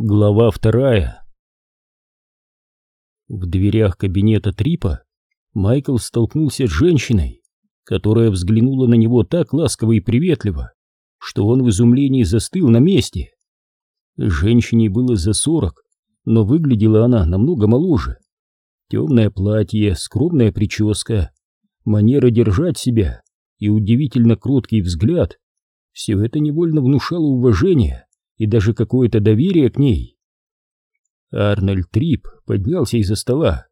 Глава вторая В дверях кабинета Трипа Майкл столкнулся с женщиной, которая взглянула на него так ласково и приветливо, что он в изумлении застыл на месте. Женщине было за сорок, но выглядела она намного моложе. Темное платье, скромная прическа, манера держать себя и удивительно кроткий взгляд — все это невольно внушало уважение и даже какое-то доверие к ней. Арнольд Трип поднялся из-за стола.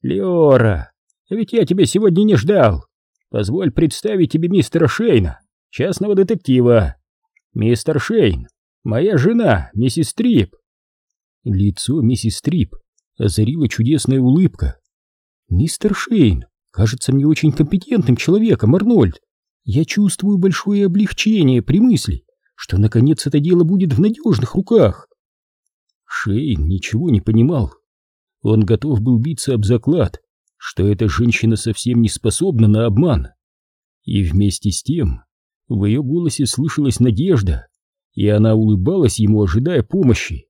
«Леора, ведь я тебя сегодня не ждал. Позволь представить тебе мистера Шейна, частного детектива. Мистер Шейн, моя жена, миссис Трип». Лицо миссис Трип озарила чудесная улыбка. «Мистер Шейн кажется мне очень компетентным человеком, Арнольд. Я чувствую большое облегчение при мысли, что наконец это дело будет в надежных руках. Шейн ничего не понимал. Он готов был биться об заклад, что эта женщина совсем не способна на обман. И вместе с тем в ее голосе слышалась надежда, и она улыбалась ему, ожидая помощи.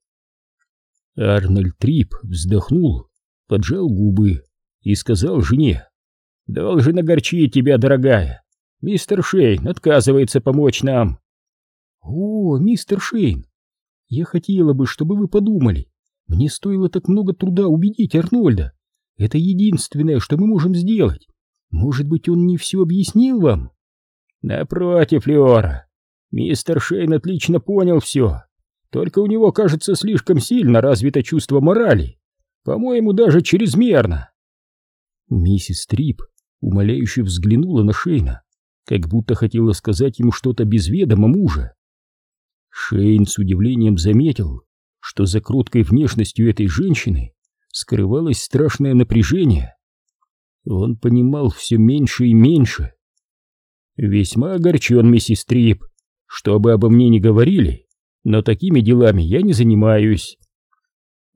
Арнольд Трип вздохнул, поджал губы и сказал жене, «Должен огорчить тебя, дорогая. Мистер Шейн отказывается помочь нам. «О, мистер Шейн, я хотела бы, чтобы вы подумали. Мне стоило так много труда убедить Арнольда. Это единственное, что мы можем сделать. Может быть, он не все объяснил вам?» «Напротив, Леора, мистер Шейн отлично понял все. Только у него, кажется, слишком сильно развито чувство морали. По-моему, даже чрезмерно». Миссис Трип умоляюще взглянула на Шейна, как будто хотела сказать ему что-то без ведома мужа. Шейн с удивлением заметил, что за кроткой внешностью этой женщины скрывалось страшное напряжение. Он понимал все меньше и меньше. «Весьма огорчен, миссис Трип, что бы обо мне ни говорили, но такими делами я не занимаюсь».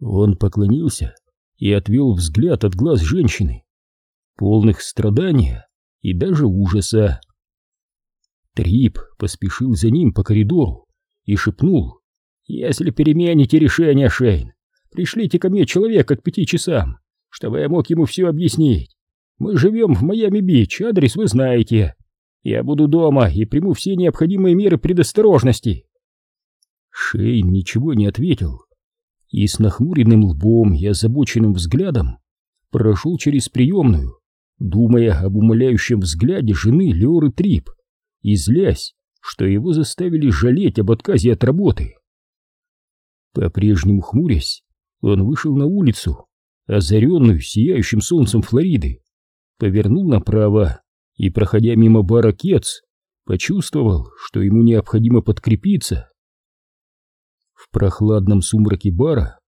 Он поклонился и отвел взгляд от глаз женщины, полных страдания и даже ужаса. Трип поспешил за ним по коридору, и шепнул. «Если перемените решение, Шейн, пришлите ко мне человека к пяти часам, чтобы я мог ему все объяснить. Мы живем в Майами-Бич, адрес вы знаете. Я буду дома и приму все необходимые меры предосторожности». Шейн ничего не ответил и с нахмуренным лбом и озабоченным взглядом прошел через приемную, думая об умоляющем взгляде жены Леоры Трип и злясь что его заставили жалеть об отказе от работы. По-прежнему хмурясь, он вышел на улицу, озаренную сияющим солнцем Флориды, повернул направо и, проходя мимо бара Кетс, почувствовал, что ему необходимо подкрепиться. В прохладном сумраке бара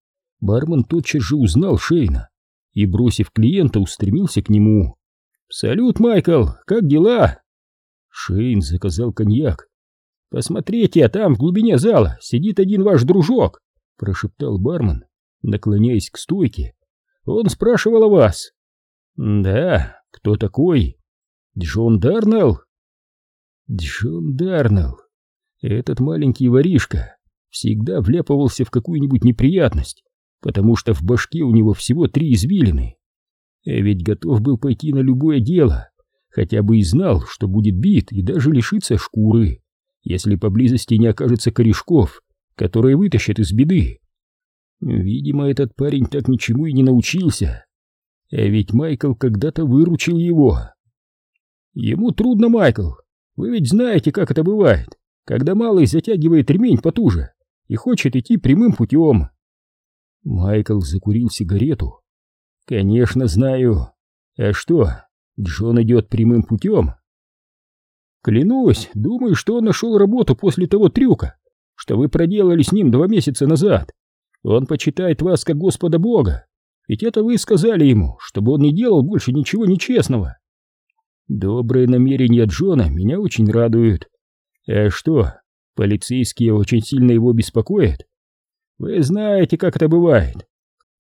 бармен тотчас же узнал Шейна и, бросив клиента, устремился к нему. «Салют, Майкл, как дела?» Шейн заказал коньяк «Посмотрите, а там в глубине зала сидит один ваш дружок», — прошептал бармен, наклоняясь к стойке. «Он спрашивал о вас». «Да, кто такой?» «Джон Дарнелл?» «Джон Дарнелл. Этот маленький воришка всегда вляпывался в какую-нибудь неприятность, потому что в башке у него всего три извилины. Ведь готов был пойти на любое дело, хотя бы и знал, что будет бит и даже лишиться шкуры если поблизости не окажется корешков, которые вытащат из беды. Видимо, этот парень так ничему и не научился. А ведь Майкл когда-то выручил его. Ему трудно, Майкл. Вы ведь знаете, как это бывает, когда малый затягивает ремень потуже и хочет идти прямым путем. Майкл закурил сигарету. Конечно, знаю. А что, Джон идет прямым путем? Клянусь, думаю, что он нашел работу после того трюка, что вы проделали с ним два месяца назад. Он почитает вас как Господа Бога, ведь это вы сказали ему, чтобы он не делал больше ничего нечестного. Добрые намерения Джона меня очень радуют. А что, полицейские очень сильно его беспокоят? Вы знаете, как это бывает.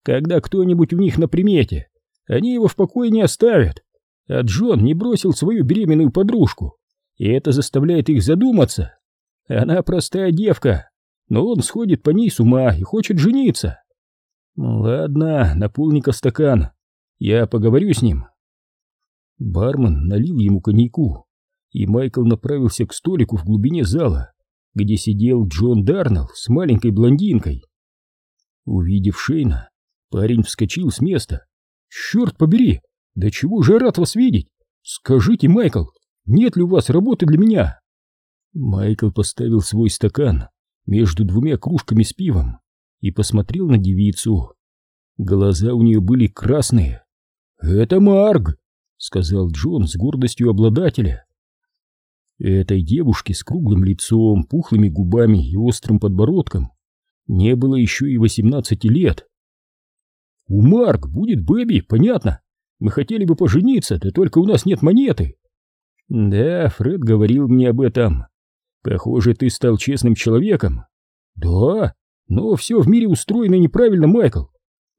Когда кто-нибудь у них на примете, они его в покое не оставят, а Джон не бросил свою беременную подружку и это заставляет их задуматься. Она простая девка, но он сходит по ней с ума и хочет жениться. Ладно, наполни-ка стакан, я поговорю с ним. Бармен налил ему коньяку, и Майкл направился к столику в глубине зала, где сидел Джон Дарнелл с маленькой блондинкой. Увидев Шейна, парень вскочил с места. «Черт побери! Да чего же рад вас видеть! Скажите, Майкл, нет ли у вас работы для меня?» Майкл поставил свой стакан между двумя кружками с пивом и посмотрел на девицу. Глаза у нее были красные. «Это Марг!» — сказал Джон с гордостью обладателя. Этой девушке с круглым лицом, пухлыми губами и острым подбородком не было еще и восемнадцати лет. «У Марк будет Бэби, понятно. Мы хотели бы пожениться, да только у нас нет монеты». «Да, Фред говорил мне об этом. Похоже, ты стал честным человеком». «Да, но все в мире устроено неправильно, Майкл.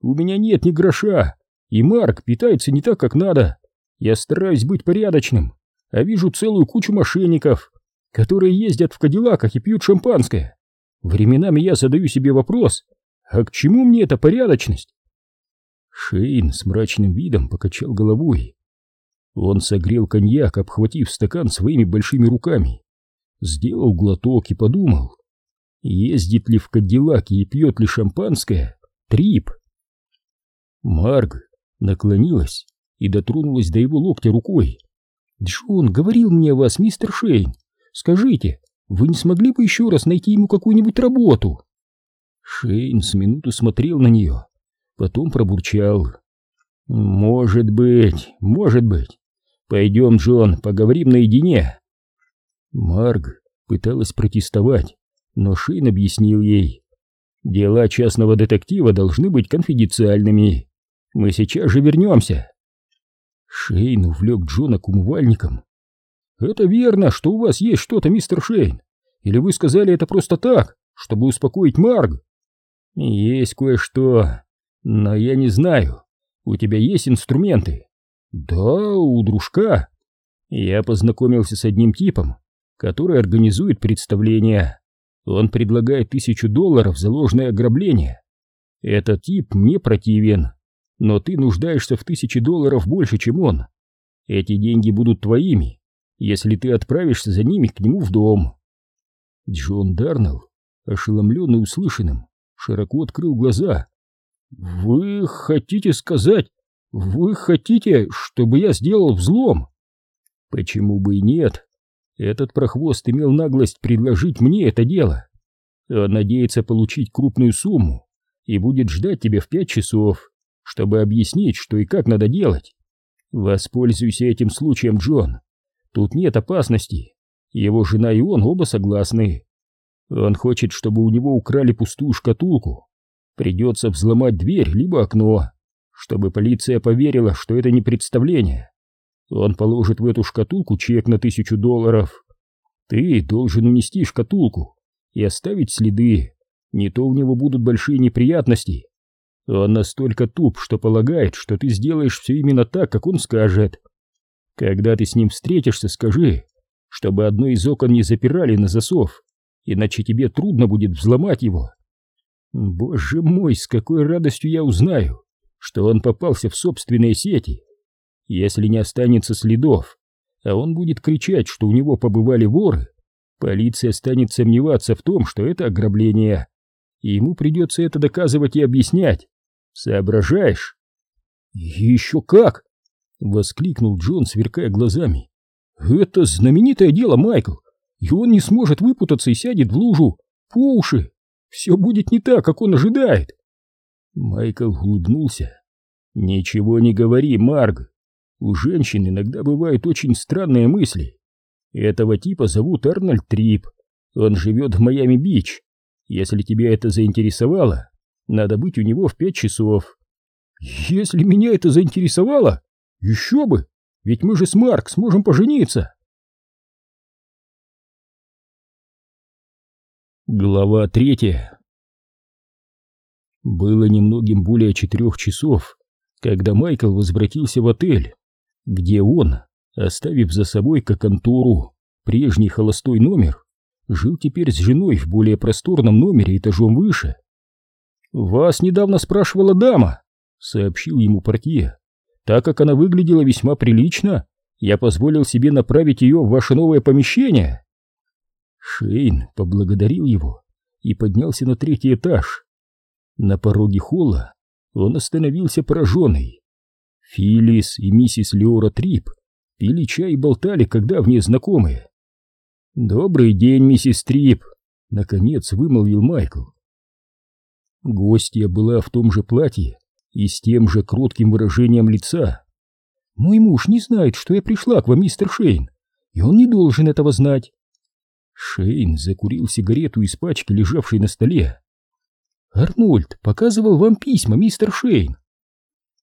У меня нет ни гроша, и Марк питается не так, как надо. Я стараюсь быть порядочным, а вижу целую кучу мошенников, которые ездят в кадиллаках и пьют шампанское. Временами я задаю себе вопрос, а к чему мне эта порядочность? Шейн с мрачным видом покачал головой. Он согрел коньяк, обхватив стакан своими большими руками. Сделал глоток и подумал, ездит ли в Кадиллаке и пьет ли шампанское Трип. Марг наклонилась и дотронулась до его локтя рукой. «Джон говорил мне о вас, мистер Шейн. Скажите, вы не смогли бы еще раз найти ему какую-нибудь работу?» Шейн с минуту смотрел на нее, потом пробурчал. «Может быть, может быть. Пойдем, Джон, поговорим наедине». Марг пыталась протестовать, но Шейн объяснил ей. «Дела частного детектива должны быть конфиденциальными. Мы сейчас же вернемся». Шейн увлек Джона к умывальникам. «Это верно, что у вас есть что-то, мистер Шейн. Или вы сказали это просто так, чтобы успокоить Марг?» «Есть кое-что, но я не знаю. У тебя есть инструменты?» «Да, у дружка». Я познакомился с одним типом, который организует представление. Он предлагает тысячу долларов за ложное ограбление. Этот тип мне противен, но ты нуждаешься в тысяче долларов больше, чем он. Эти деньги будут твоими, если ты отправишься за ними к нему в дом. Джон Дарнелл, ошеломленный услышанным, широко открыл глаза. «Вы хотите сказать, вы хотите, чтобы я сделал взлом?» «Почему бы и нет? Этот прохвост имел наглость предложить мне это дело. Он надеется получить крупную сумму и будет ждать тебя в пять часов чтобы объяснить, что и как надо делать. Воспользуйся этим случаем, Джон. Тут нет опасности. Его жена и он оба согласны. Он хочет, чтобы у него украли пустую шкатулку. Придется взломать дверь либо окно, чтобы полиция поверила, что это не представление. Он положит в эту шкатулку чек на тысячу долларов. Ты должен унести шкатулку и оставить следы, не то у него будут большие неприятности. Он настолько туп, что полагает, что ты сделаешь все именно так, как он скажет. Когда ты с ним встретишься, скажи, чтобы одно из окон не запирали на засов, иначе тебе трудно будет взломать его. Боже мой, с какой радостью я узнаю, что он попался в собственные сети. Если не останется следов, а он будет кричать, что у него побывали воры, полиция станет сомневаться в том, что это ограбление, и ему придется это доказывать и объяснять. Соображаешь? Еще как! Воскликнул Джон, сверкая глазами. Это знаменитое дело, Майкл, и он не сможет выпутаться и сядет в лужу по уши. Все будет не так, как он ожидает. Майкл улыбнулся. Ничего не говори, Марг. У женщин иногда бывают очень странные мысли. Этого типа зовут Арнольд Трип. Он живет в Майами-Бич. Если тебя это заинтересовало, надо быть у него в пять часов. Если меня это заинтересовало, еще бы, ведь мы же с Марк сможем пожениться. Глава третья Было немногим более четырех часов, когда Майкл возвратился в отель, где он, оставив за собой как контору прежний холостой номер, жил теперь с женой в более просторном номере этажом выше. «Вас недавно спрашивала дама», — сообщил ему портье. «Так как она выглядела весьма прилично, я позволил себе направить ее в ваше новое помещение». Шейн поблагодарил его и поднялся на третий этаж. На пороге холла он остановился пораженный. Филлис и миссис Леора Трип пили чай и болтали, когда вне знакомые. «Добрый день, миссис Трип!» — наконец вымолвил Майкл. Гостья была в том же платье и с тем же кротким выражением лица. «Мой муж не знает, что я пришла к вам, мистер Шейн, и он не должен этого знать». Шейн закурил сигарету из пачки, лежавшей на столе. «Арнольд показывал вам письма, мистер Шейн».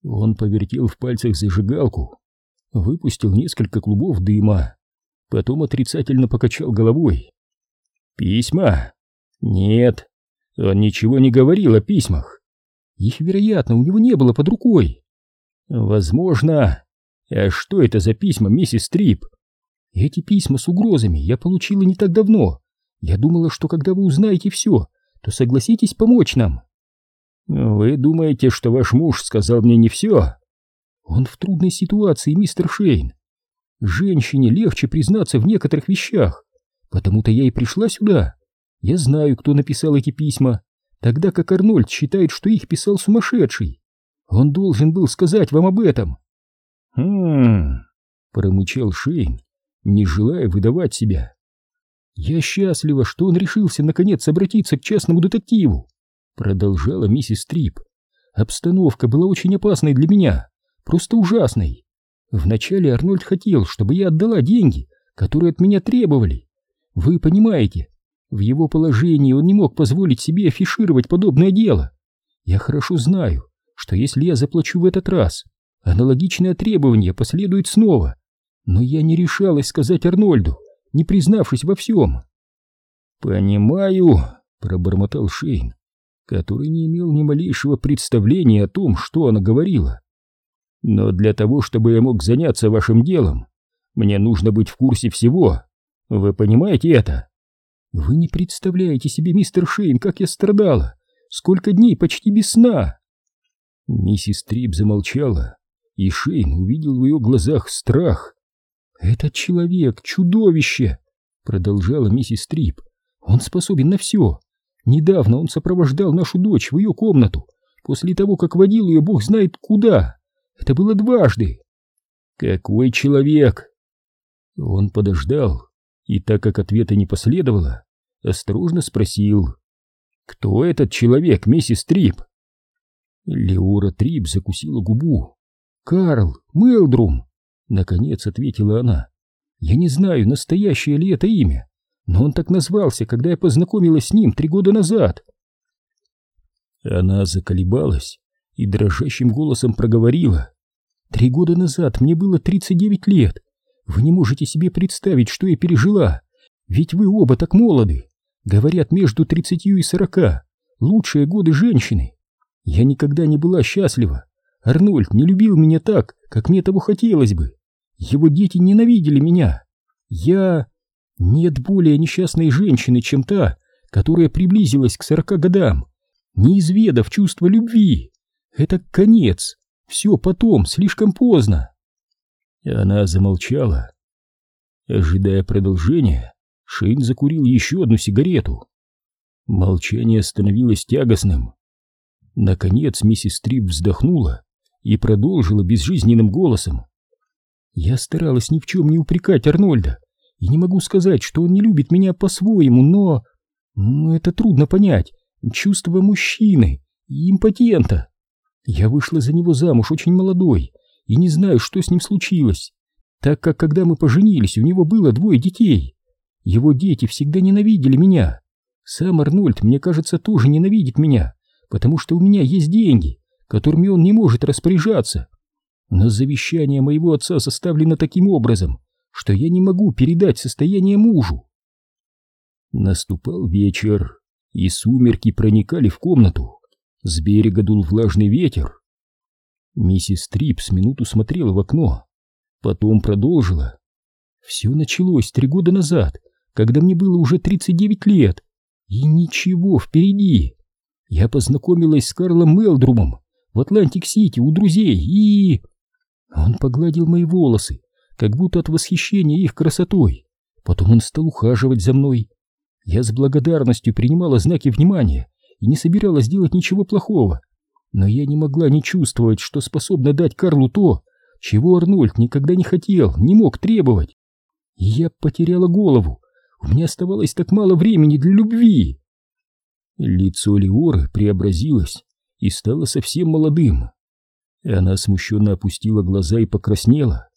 Он повертел в пальцах зажигалку, выпустил несколько клубов дыма, потом отрицательно покачал головой. «Письма? Нет, он ничего не говорил о письмах. Их, вероятно, у него не было под рукой. Возможно. А что это за письма, миссис Трип? Эти письма с угрозами я получила не так давно. Я думала, что когда вы узнаете все, то согласитесь помочь нам. Вы думаете, что ваш муж сказал мне не все? Он в трудной ситуации, мистер Шейн. Женщине легче признаться в некоторых вещах, потому-то я и пришла сюда. Я знаю, кто написал эти письма, тогда как Арнольд считает, что их писал сумасшедший. Он должен был сказать вам об этом. Хм, промычал Шейн, не желая выдавать себя. Я счастлива, что он решился наконец обратиться к частному детективу, продолжала миссис Трип. Обстановка была очень опасной для меня, просто ужасной. Вначале Арнольд хотел, чтобы я отдала деньги, которые от меня требовали. Вы понимаете, в его положении он не мог позволить себе афишировать подобное дело. Я хорошо знаю, что если я заплачу в этот раз, аналогичное требование последует снова. Но я не решалась сказать Арнольду, не признавшись во всем. «Понимаю», — пробормотал Шейн, который не имел ни малейшего представления о том, что она говорила. «Но для того, чтобы я мог заняться вашим делом, мне нужно быть в курсе всего. Вы понимаете это?» Вы не представляете себе, мистер Шейн, как я страдала! Сколько дней почти без сна!» Миссис Трип замолчала, и Шейн увидел в ее глазах страх. «Этот человек — чудовище!» — продолжала миссис Трип. «Он способен на все. Недавно он сопровождал нашу дочь в ее комнату, после того, как водил ее бог знает куда. Это было дважды». «Какой человек?» Он подождал, и так как ответа не последовало, осторожно спросил. «Кто этот человек, миссис Трип?» Леора Трип закусила губу. «Карл, Мелдрум!» — наконец ответила она. «Я не знаю, настоящее ли это имя, но он так назвался, когда я познакомилась с ним три года назад». Она заколебалась и дрожащим голосом проговорила. «Три года назад мне было тридцать девять лет. Вы не можете себе представить, что я пережила, ведь вы оба так молоды. Говорят, между тридцатью и сорока лучшие годы женщины. Я никогда не была счастлива. Арнольд не любил меня так, как мне того хотелось бы. Его дети ненавидели меня. Я... Нет более несчастной женщины, чем та, которая приблизилась к сорока годам, не изведав чувства любви. Это конец. Все потом, слишком поздно. Она замолчала. Ожидая продолжения, Шейн закурил еще одну сигарету. Молчание становилось тягостным. Наконец миссис Трип вздохнула и продолжила безжизненным голосом. «Я старалась ни в чем не упрекать Арнольда, и не могу сказать, что он не любит меня по-своему, но... Это трудно понять. Чувство мужчины и импотента. Я вышла за него замуж очень молодой и не знаю, что с ним случилось, так как когда мы поженились, у него было двое детей». Его дети всегда ненавидели меня. Сам Арнольд, мне кажется, тоже ненавидит меня, потому что у меня есть деньги, которыми он не может распоряжаться. Но завещание моего отца составлено таким образом, что я не могу передать состояние мужу. Наступал вечер, и сумерки проникали в комнату. С берега дул влажный ветер. Миссис Трипс минуту смотрела в окно, потом продолжила. Все началось три года назад, когда мне было уже 39 лет. И ничего впереди. Я познакомилась с Карлом Мелдрумом в Атлантик-Сити у друзей и... Он погладил мои волосы, как будто от восхищения их красотой. Потом он стал ухаживать за мной. Я с благодарностью принимала знаки внимания и не собиралась делать ничего плохого. Но я не могла не чувствовать, что способна дать Карлу то, чего Арнольд никогда не хотел, не мог требовать. И я потеряла голову. У меня оставалось так мало времени для любви. Лицо Леоры преобразилось и стало совсем молодым. Она смущенно опустила глаза и покраснела.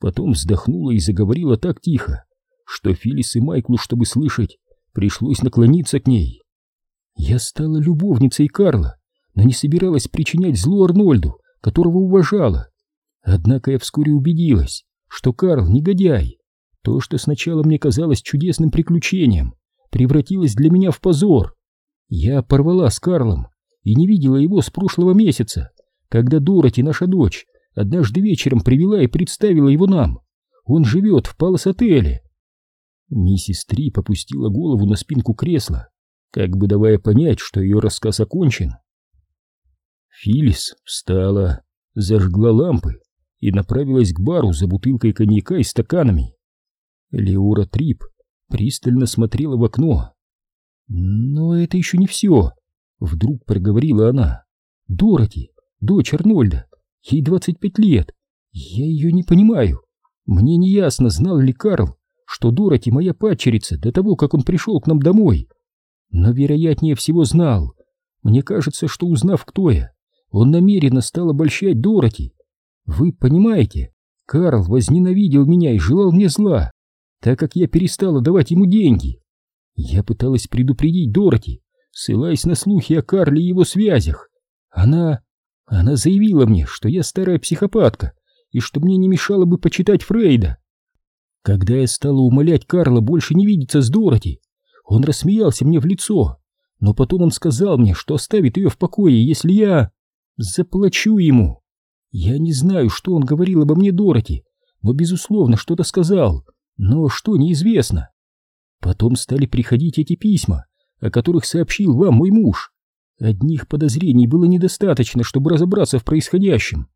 Потом вздохнула и заговорила так тихо, что Филис и Майклу, чтобы слышать, пришлось наклониться к ней. Я стала любовницей Карла, но не собиралась причинять зло Арнольду, которого уважала. Однако я вскоре убедилась, что Карл негодяй. То, что сначала мне казалось чудесным приключением, превратилось для меня в позор. Я порвала с Карлом и не видела его с прошлого месяца, когда Дороти, наша дочь, однажды вечером привела и представила его нам. Он живет в Палас-отеле. Миссис Три попустила голову на спинку кресла, как бы давая понять, что ее рассказ окончен. Филис встала, зажгла лампы и направилась к бару за бутылкой коньяка и стаканами. Леора Трип пристально смотрела в окно. «Но это еще не все», — вдруг проговорила она. «Дороти, дочь Арнольда, ей 25 лет. Я ее не понимаю. Мне не ясно, знал ли Карл, что Дороти моя падчерица до того, как он пришел к нам домой. Но вероятнее всего знал. Мне кажется, что узнав, кто я, он намеренно стал обольщать Дороти. Вы понимаете, Карл возненавидел меня и желал мне зла, так как я перестала давать ему деньги. Я пыталась предупредить Дороти, ссылаясь на слухи о Карле и его связях. Она... она заявила мне, что я старая психопатка, и что мне не мешало бы почитать Фрейда. Когда я стала умолять Карла больше не видеться с Дороти, он рассмеялся мне в лицо, но потом он сказал мне, что оставит ее в покое, если я... заплачу ему. Я не знаю, что он говорил обо мне Дороти, но, безусловно, что-то сказал, но что неизвестно. Потом стали приходить эти письма, о которых сообщил вам мой муж. Одних подозрений было недостаточно, чтобы разобраться в происходящем.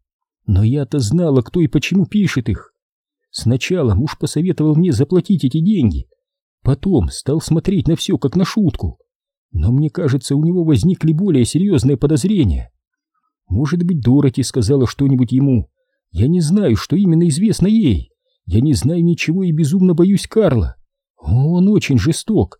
Но я-то знала, кто и почему пишет их. Сначала муж посоветовал мне заплатить эти деньги, потом стал смотреть на все как на шутку. Но мне кажется, у него возникли более серьезные подозрения. Может быть, Дороти сказала что-нибудь ему. Я не знаю, что именно известно ей. Я не знаю ничего и безумно боюсь Карла. Он очень жесток.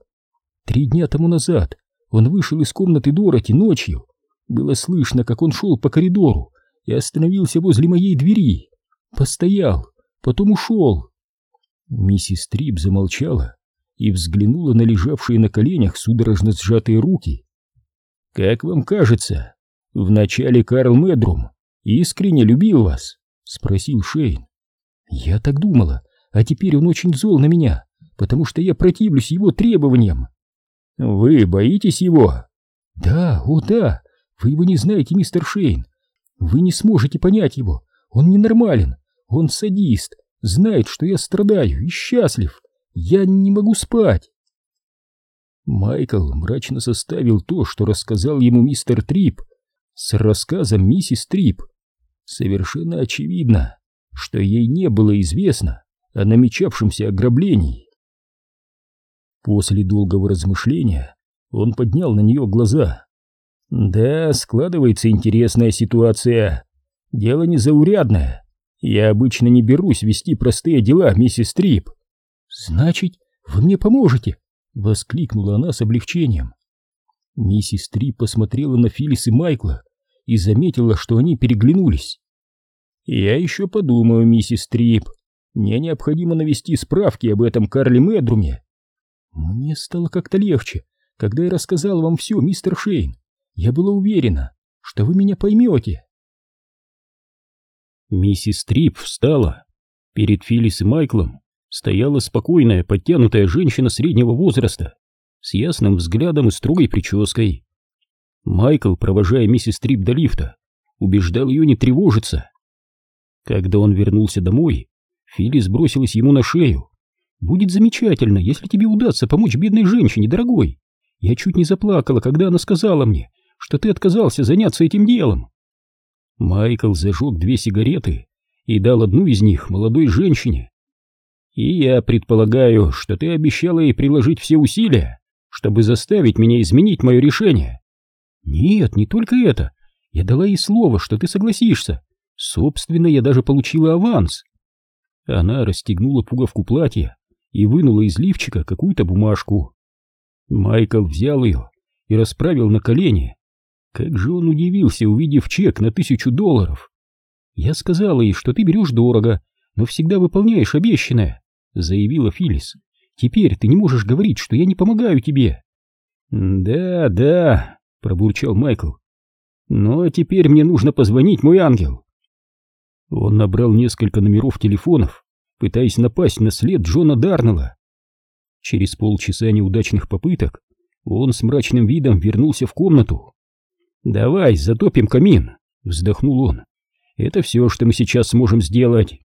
Три дня тому назад он вышел из комнаты Дороти ночью. Было слышно, как он шел по коридору и остановился возле моей двери. Постоял, потом ушел. Миссис Трип замолчала и взглянула на лежавшие на коленях судорожно сжатые руки. «Как вам кажется, вначале Карл Медрум искренне любил вас?» — спросил Шейн. «Я так думала, а теперь он очень зол на меня, потому что я противлюсь его требованиям». «Вы боитесь его?» «Да, о да, вы его не знаете, мистер Шейн. Вы не сможете понять его, он ненормален, он садист, знает, что я страдаю и счастлив. Я не могу спать. Майкл мрачно составил то, что рассказал ему мистер Трип, с рассказом миссис Трип. Совершенно очевидно, что ей не было известно о намечавшемся ограблении. После долгого размышления он поднял на нее глаза. «Да, складывается интересная ситуация. Дело незаурядное. Я обычно не берусь вести простые дела, миссис Трип. Значит, вы мне поможете? Воскликнула она с облегчением. Миссис Трип посмотрела на Филлис и Майкла и заметила, что они переглянулись. «Я еще подумаю, миссис Трип. Мне необходимо навести справки об этом Карле Медруме». «Мне стало как-то легче, когда я рассказал вам все, мистер Шейн. Я была уверена, что вы меня поймете». Миссис Трип встала. Перед Филлис и Майклом стояла спокойная, подтянутая женщина среднего возраста, с ясным взглядом и строгой прической. Майкл, провожая миссис Трип до лифта, убеждал ее не тревожиться. Когда он вернулся домой, Филлис бросилась ему на шею. Будет замечательно, если тебе удастся помочь бедной женщине, дорогой. Я чуть не заплакала, когда она сказала мне, что ты отказался заняться этим делом. Майкл зажег две сигареты и дал одну из них молодой женщине. И я предполагаю, что ты обещала ей приложить все усилия, чтобы заставить меня изменить мое решение. Нет, не только это. Я дала ей слово, что ты согласишься. Собственно, я даже получила аванс. Она расстегнула пуговку платья и вынула из лифчика какую-то бумажку. Майкл взял ее и расправил на колени. Как же он удивился, увидев чек на тысячу долларов. Я сказала ей, что ты берешь дорого, но всегда выполняешь обещанное, заявила Филлис. Теперь ты не можешь говорить, что я не помогаю тебе. Да, да, пробурчал Майкл. Ну а теперь мне нужно позвонить, мой ангел. Он набрал несколько номеров телефонов, пытаясь напасть на след Джона Дарнелла. Через полчаса неудачных попыток он с мрачным видом вернулся в комнату. «Давай, затопим камин», — вздохнул он. «Это все, что мы сейчас сможем сделать».